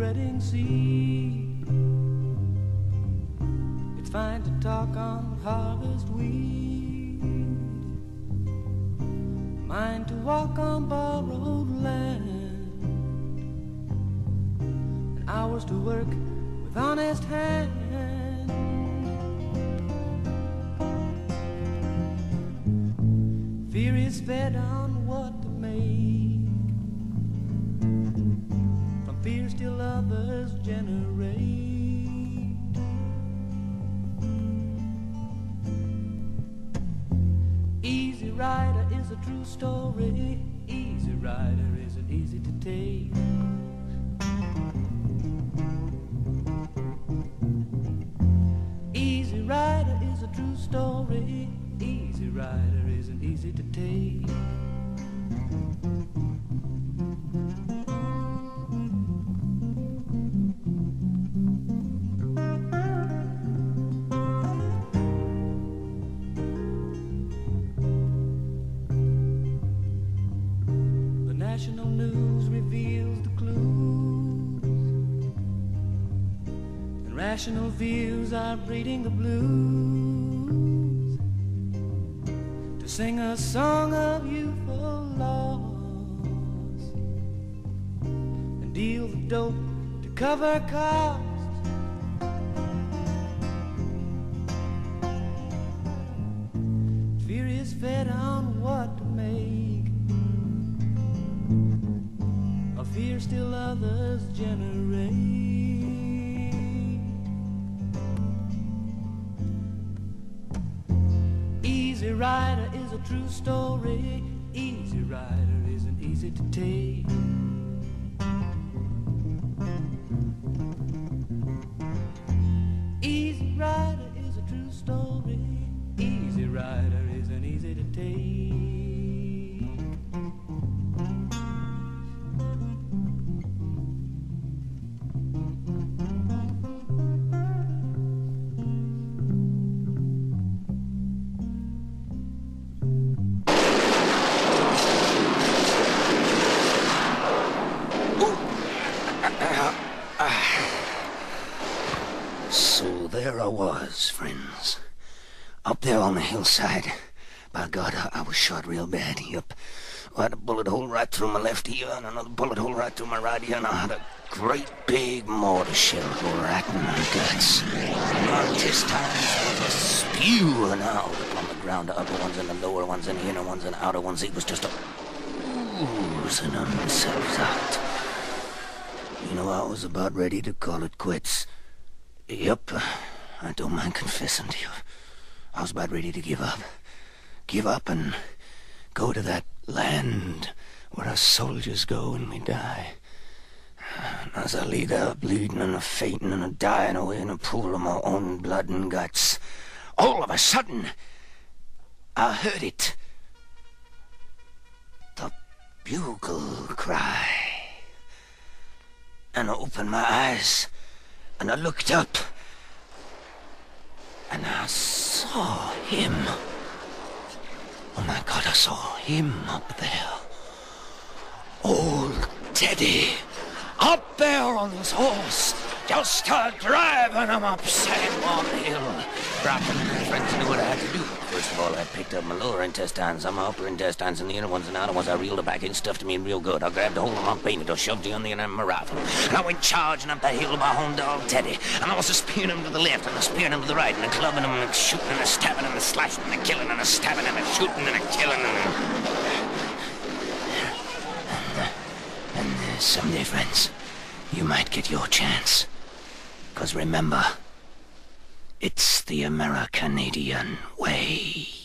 wedding seed. It's fine to talk on harvest weed. Mine to walk on borrowed land. And hours to work with honest hand. Fear is fed on Still others generate. Easy Rider is a true story. Easy Rider isn't easy to take. Easy Rider is a true story. Easy Rider isn't easy to take. National news reveals the clues. And rational views are breeding the blues. To sing a song of youthful loss. And deal the dope to cover costs. Fear is fed on fear still others generate. Easy Rider is a true story. Easy Rider isn't easy to take. Easy Rider is a true story. Easy Rider isn't easy to take. There I was, friends. Up there on the hillside. By God, I, I was shot real bad. Yep. I had a bullet hole right through my left ear and another bullet hole right through my right ear, and I had a great big mortar shell go right in my guts. My intestines was spewing out upon the ground, the upper ones and the lower ones and the inner ones and the outer ones. It was just a oozing themselves out. You know, I was about ready to call it quits. Yep, I don't mind confessing to you. I was about ready to give up. Give up and go to that land where us soldiers go when we die. And as I lay there bleeding and a fainting and a dying away in a pool of my own blood and guts, all of a sudden, I heard it. The bugle cry. And I opened my eyes and I looked up and I saw him. Oh my God, I saw him up there. Old Teddy, up there on his horse, just start driving him up San Juan Hill. Brocken and his friends knew what I had to do. First of all, I picked up my lower intestines, and my upper intestines, and the inner ones and outer ones. I reeled it back in, stuffed them in real good. I grabbed a hold of my bayonet, I shoved the end of my rifle, and I went charging up the hill with my hound dog Teddy. And I was spearing him to the left, and a spearing him to the right, and a clubbing him, and shooting, and a stabbing, and a slashing, and a killing, and a stabbing, and a shooting, and a killing, and a... And uh, someday, friends, you might get your chance. Because remember, it's the Americanadian way.